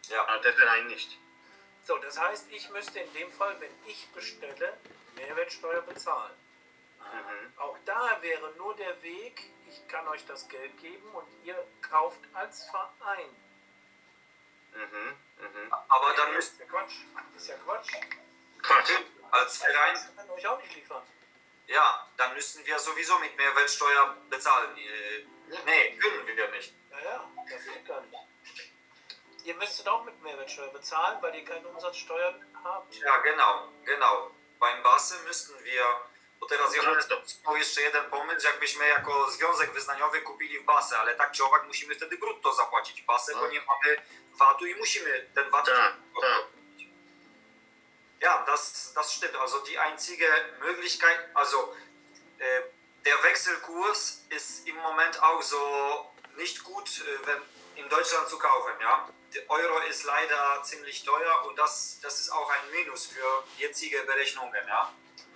Ja. Alte Verein nicht. So, das heißt, ich müsste in dem Fall, wenn ich bestelle, Mehrwertsteuer bezahlen. Mhm. Auch da wäre nur der Weg, ich kann euch das Geld geben und ihr kauft als Verein. Mhm, mhm. Aber dann Das ist müssen ja Quatsch. Das ist ja Quatsch. Quatsch. als Verein, Das kann euch auch nicht liefern. ja, dann müssen wir sowieso mit Mehrwertsteuer bezahlen. Äh, Nee, können wir nicht. Naja, das geht gar nicht. Ihr müsstet auch mit Mehrwertsteuer bezahlen, weil ihr keine Umsatzsteuern habt. Ja, genau, genau. Beim BASy müssten wir, bo teraz Johannes to jeszcze jeden pomysł, jakbyśmy jako związek wyznaniowy kupili w BASę, ale tak czy owak musimy wtedy brutto zapłacić BASę, bo nie mamy VAT-u i musimy ten VAT Tak, tak. Ja, das, das stimmt. Also die einzige Möglichkeit, also äh, der Wechselkurs ist im Moment auch so nicht gut, äh, wenn in Deutschland zu kaufen. Ja, der Euro ist leider ziemlich teuer und das, das ist auch ein Minus für jetzige Berechnungen. Ja,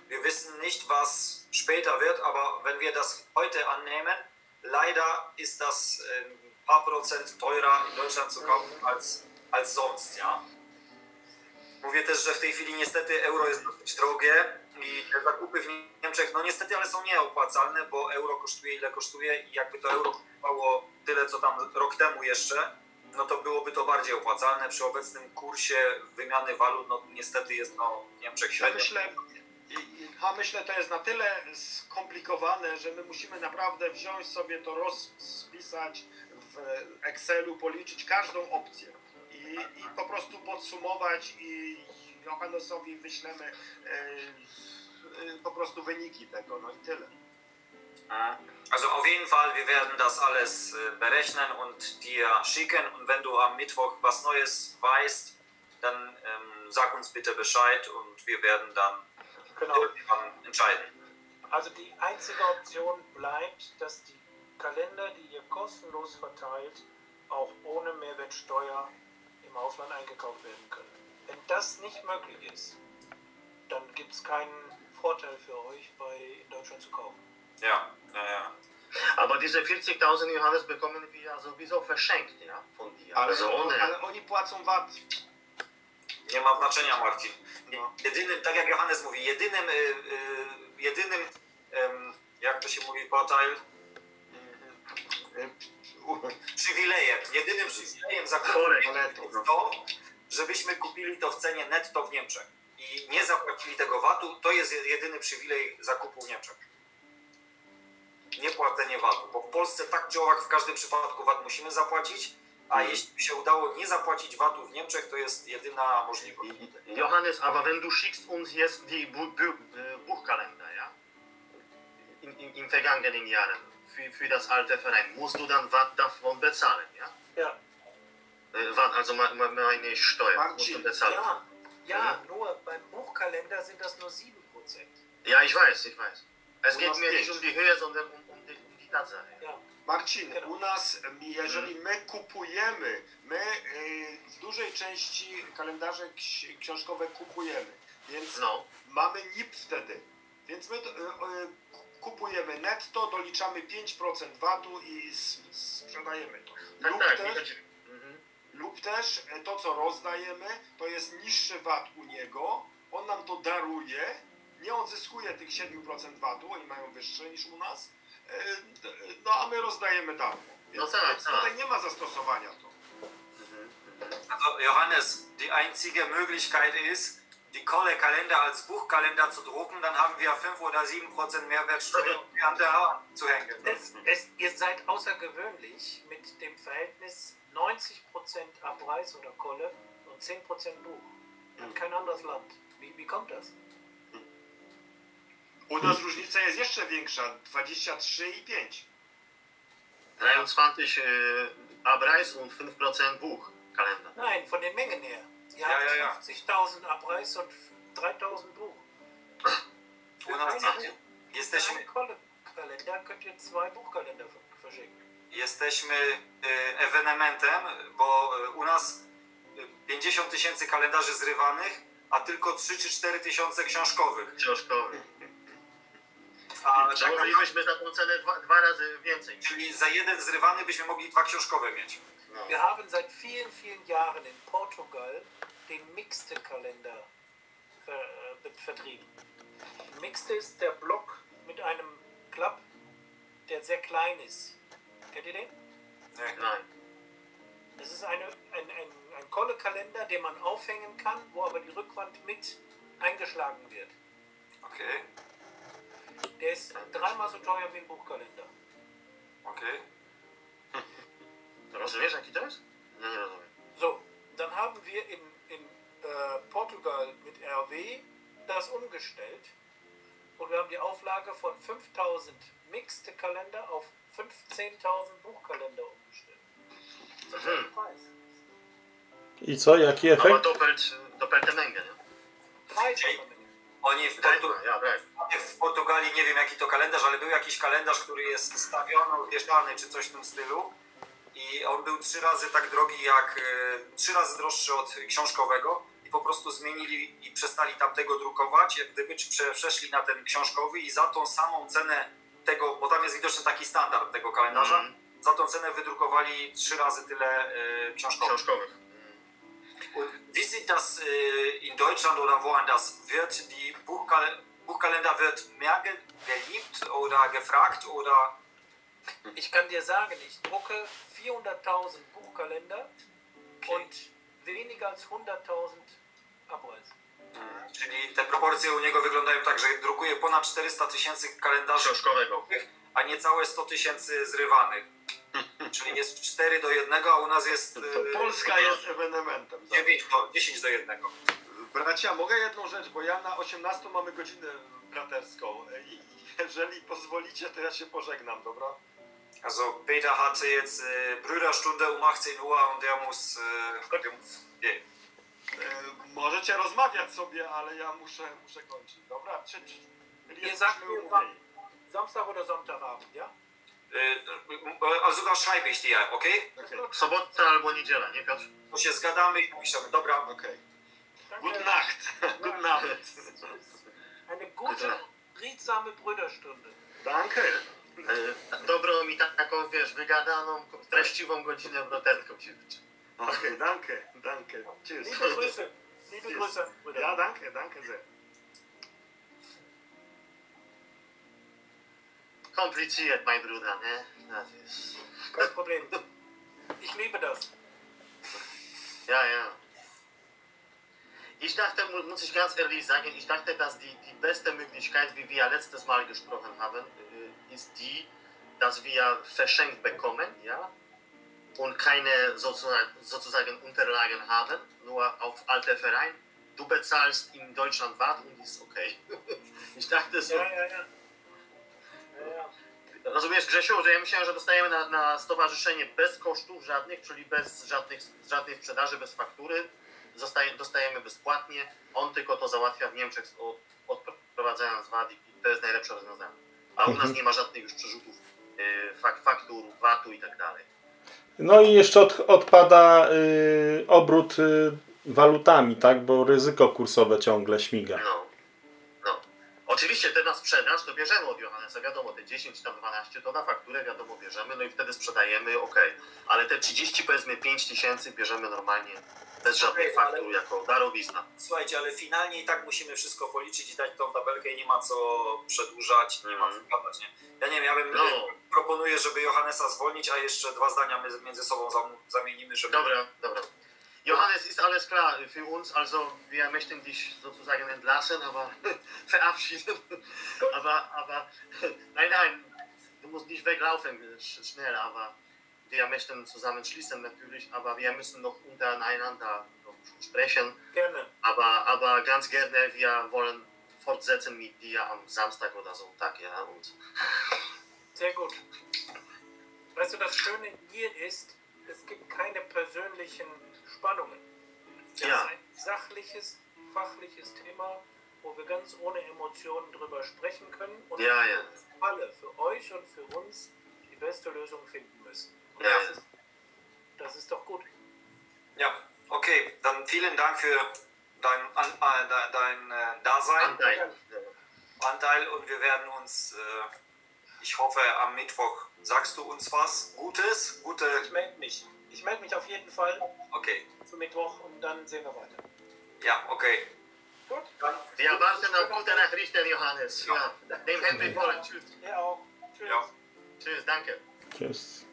wir wissen nicht, was später wird, aber wenn wir das heute annehmen, leider ist das ein paar Prozent teurer in Deutschland zu kaufen als, als sonst. Ja. Mówię też, że w tej chwili niestety euro jest dosyć drogie i te zakupy w Niemczech, no niestety, ale są nieopłacalne, bo euro kosztuje ile kosztuje i jakby to euro kosztowało tyle, co tam rok temu jeszcze, no to byłoby to bardziej opłacalne. Przy obecnym kursie wymiany walut, no niestety jest no w Niemczech Ja średnio. myślę, ja myślę, to jest na tyle skomplikowane, że my musimy naprawdę wziąć sobie to, rozpisać w Excelu, policzyć każdą opcję i, i po prostu podsumować i Johannesowi wyślemy e, e, po prostu wyniki tego, no i tyle. Also auf jeden Fall, wir werden das alles äh, berechnen und dir schicken. Und wenn du am Mittwoch was Neues weißt, dann ähm, sag uns bitte Bescheid und wir werden dann Genau. entscheiden. Also die einzige Option bleibt, dass die Kalender, die ihr kostenlos verteilt, auch ohne Mehrwertsteuer im Ausland eingekauft werden können. Wenn das nicht möglich ist, dann gibt es keinen Vorteil für euch, bei in Deutschland zu kaufen. Ja, ja, ja. Aber diese 40.000 Johannes bekommen wir ja sowieso verschenkt, ja, von dir. Ale, also ohne. oni płacą VAT. Nie ma znaczenia, Marcin. Jedynym, tak jak Johannes mówi, jedynym, y, y, jedynym, jak to się mówi, portal, przywilejem, jedynym przywilejem zakupu jest to, żebyśmy kupili to w cenie netto w Niemczech i nie zapłacili tego VAT-u, to jest jedyny przywilej zakupu w Niemczech. Nie płacenie VAT-u, bo w Polsce tak czy owak w każdym przypadku VAT musimy zapłacić, a jeśli by się udało nie zapłacić VAT-u w Niemczech, to jest jedyna możliwość. Johannes, aber wenn du schickst uns jetzt die Bu Bu Buchkalender, ja, in, in, in vergangenen Jahren für, für das alte Verein, musst du dann was davon bezahlen, ja? Ja, Äh, wat, also me- me- meine Steuer Marcin, musst du bezahlen. ja, ja nur beim Buchkalender sind das nur 7%. Ja, ich weiß, ich weiß. Es geht mir nicht um die Höhe, sondern um, um, die, um die Tatsache. Ja. Marcin, u nas, jeżeli my kupujemy, my y, w dużej części kalendarze ksi- książkowe kupujemy, więc No, mamy NIP wtedy. Więc my y, y, kupujemy netto, doliczamy 5% VAT-u i sprzedajemy to. tak, Lub tak. też. Mhm. lub też to, co rozdajemy, to jest niższy VAT u niego, on nam to daruje, nie odzyskuje tych 7% VAT-u, oni mają wyższe niż u nas, no a my rozdajemy darmo. Więc, No tak, więc tak. tutaj nie ma zastosowania to. Also Johannes, die einzige Möglichkeit ist, die Kolle-Kalender als Buchkalender zu drucken, dann haben wir 5 oder 7 Prozent Mehrwertsteuer an der Hand zu hängen. Es, es, ihr seid außergewöhnlich mit dem Verhältnis 90% Abreiß oder Kolle und 10% Buch. Hat kein anderes Land. Wie, wie kommt das? U nas różnica jest jeszcze większa, 23 i 5. 23 äh, Abreiß und 5% Buchkalender. Nein, von den Mengen her. Ihr Ja, habt ja, ja. 50.000 Abreiß und 3.000 Buch. U nas jesteśmy, Ein Kolle-Kalender könnt ihr zwei Buchkalender ver- verschicken. jesteśmy y, ewenementem, bo y, u nas y, 50 tysięcy kalendarzy zrywanych, a tylko 3 czy 4 tysiące książkowych. Książkowy. A tak, moglibyśmy za tą cenę dwa, dwa razy więcej. czyli za jeden zrywany byśmy mogli dwa książkowe mieć. No. Wir haben seit vielen, vielen Jahren in Portugal den Mixte-Kalender ver, äh, vertrieben. Mixte ist der Block mit einem Klapp, der sehr klein ist. Kennt ihr den? Nie. Nein. Das ist eine, ein, ein, ein tolle Kalender, den man aufhängen kann, wo aber die Rückwand mit eingeschlagen wird. Okej, Der ist dreimal so teuer wie ein Buchkalender. jaki to jest? Nie, nie rozumiem. So, dann haben wir in, in äh, Portugal mit RW das umgestellt und wir haben die Auflage von 5000 mixte Kalender auf 15.000 Buchkalender umgestellt. Das ist der Preis. I co, jaki Aber efekt? doppelt, doppelte Menge, nie? Preis Ej. aber nicht. Oni w, Portu w Portugalii, nie wiem jaki to kalendarz, ale był jakiś kalendarz, który jest stawiony, odwieszany czy coś w tym stylu. I on był trzy razy tak drogi jak, e, trzy razy droższy od książkowego i po prostu zmienili i przestali tamtego drukować, jak gdyby, przeszli na ten książkowy i za tą samą cenę tego, bo tam jest widoczny taki standard tego kalendarza, Mhm. za tą cenę wydrukowali trzy razy tyle e, książkowych. Książkowych. Und wie sieht das äh, in Deutschland oder woanders? Wird die Buchkal Buchkalender wird mehr ge geliebt oder gefragt oder Ich kann dir sagen, ich drucke 400.000 Buchkalender und weniger als 100.000 Abreißen. czyli te proporcje u niego wyglądają tak, że drukuje ponad 400 tysięcy kalendarzy, Książkowego. a niecałe 100 tysięcy zrywanych. Czyli jest 4 do 1, a u nas jest To e, Polska jest ewenementem. 9 do, 10 do 1. Bracia, mogę jedną rzecz, bo ja na 18 mamy godzinę braterską i jeżeli pozwolicie, to ja się pożegnam, dobra? Also Peter hatte jetzt äh, Brüderstunde um 18 Uhr und der muss, äh, der muss gehen. E, możecie rozmawiać sobie, ale ja muszę, muszę kończyć, dobra? Czy, czy, Ihr sagt mir? Samstag oder Sonntagabend, ja? Also das schreibe ich dir, okay? Okej, Sobota albo niedziela, nie Piotr? To się zgadamy i piszemy. Dobra, okej. Danke. Good Nacht. Good Nacht. Eine gute, friedsame Brüderstunde. Danke. E, Dobrą mi taką, wiesz, wygadaną, treściwą godzinę braterką ci życzę. Okay, danke, danke. Tschüss. Liebe Grüße. Liebe. Grüße. Ja, danke, danke sehr. Kompliziert, mein Bruder, ne? Das ist... Kein Problem. Ich liebe das. Ja, ja. Ich dachte, mu- muss ich ganz ehrlich sagen, ich dachte, dass die, die beste Möglichkeit, wie wir letztes Mal gesprochen haben, äh, ist die, dass wir verschenkt bekommen, ja, und keine sozusagen, sozusagen Unterlagen haben, nur auf alte Verein. Du bezahlst in Deutschland VAT und ist okay. Ich dachte so. Ja. Ja, ja. Rozumiesz, Grzesiu, że ja myślałem, że dostajemy na, na stowarzyszenie bez kosztów żadnych, czyli bez żadnych, żadnej sprzedaży, bez faktury. Zostaje, dostajemy bezpłatnie. On tylko to załatwia w Niemczech, od- odprowadzając VAT i to jest najlepsze rozwiązanie. A u nas nie ma żadnych już przerzutów yy, fak, faktur, VAT-u i tak dalej. No i jeszcze od, odpada y, obrót y, walutami, tak? Bo ryzyko kursowe ciągle śmiga. No. Oczywiście te na sprzedaż to bierzemy od Johannesa, wiadomo, te 10 tam 12 to na fakturę wiadomo bierzemy, no i wtedy sprzedajemy, ok. Ale te 30 powiedzmy 5 tysięcy bierzemy normalnie, bez żadnych ale- faktur, jako darowizna. słuchajcie, ale finalnie i tak musimy wszystko policzyć i dać tą tabelkę i nie ma co przedłużać, nie ma co gadać, nie? Ja nie wiem, ja bym No. proponuję, żeby Johannesa zwolnić, a jeszcze dwa zdania my między sobą zam- zamienimy, żeby... Dobra, dobra. Johannes, ist alles klar für uns, also wir möchten dich sozusagen entlassen, aber verabschieden. aber, aber, nein, nein, du musst nicht weglaufen sch- schnell, aber wir möchten zusammen schließen natürlich, aber wir müssen noch untereinander noch sprechen. Gerne. Aber, aber ganz gerne, wir wollen fortsetzen mit dir am Samstag oder Sonntag, ja. Und Sehr gut. Weißt du, das Schöne hier ist, es gibt keine persönlichen Spannungen. Es Ja. ist ein sachliches, fachliches Thema, wo wir ganz ohne Emotionen drüber sprechen können und Ja, ja. alle, für euch und für uns, die beste Lösung finden müssen. Und Ja, das, ist, das ist doch gut. Ja, okay, dann vielen Dank für dein, an, äh, de- dein äh, Dasein, Anteil. Anteil und wir werden uns, äh, ich hoffe, am Mittwoch sagst du uns was Gutes, gute, Ich melde mich. Ich melde mich auf jeden Fall okay, zu Mittwoch und dann sehen wir weiter. ja, okay. Gut? Dann, Wir warten auf gute Nachrichten, Johannes. Ja, dem Henry wollen. Tschüss. Ihr auch. Tschüss. ja. Tschüss, danke. Jest.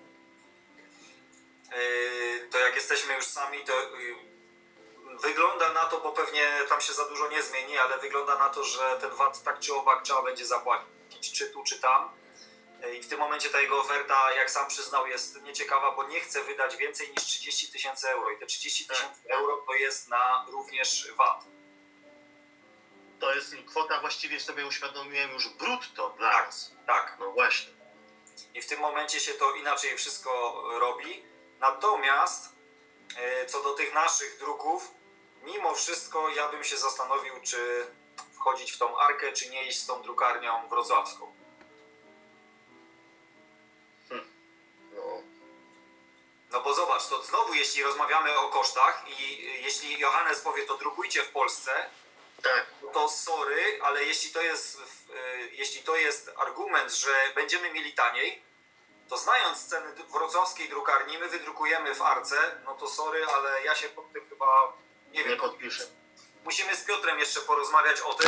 Yy, to jak jesteśmy już sami, to yy, wygląda na to, bo pewnie tam się za dużo nie zmieni, ale wygląda na to, że ten VAT tak czy owak trzeba będzie zapłacić, czy tu, czy tam. I w tym momencie ta jego oferta, jak sam przyznał, jest nieciekawa, bo nie chce wydać więcej niż 30 tysięcy euro. I te 30 tysięcy euro to jest na również VAT. To jest kwota, właściwie sobie uświadomiłem już brutto dla Tak. nas. Tak. No właśnie. I w tym momencie się to inaczej wszystko robi. Natomiast e, co do tych naszych druków, mimo wszystko ja bym się zastanowił, czy wchodzić w tą arkę, czy nie iść z tą drukarnią wrocławską. No bo zobacz, to znowu jeśli rozmawiamy o kosztach i jeśli Johannes powie, to drukujcie w Polsce, tak. to sorry, ale jeśli to jest, e, jeśli to jest argument, że będziemy mieli taniej, to znając ceny wrocławskiej drukarni, my wydrukujemy w Arce, no to sorry, ale ja się pod tym chyba, nie Nie wiem, podpiszę. musimy z Piotrem jeszcze porozmawiać o tym,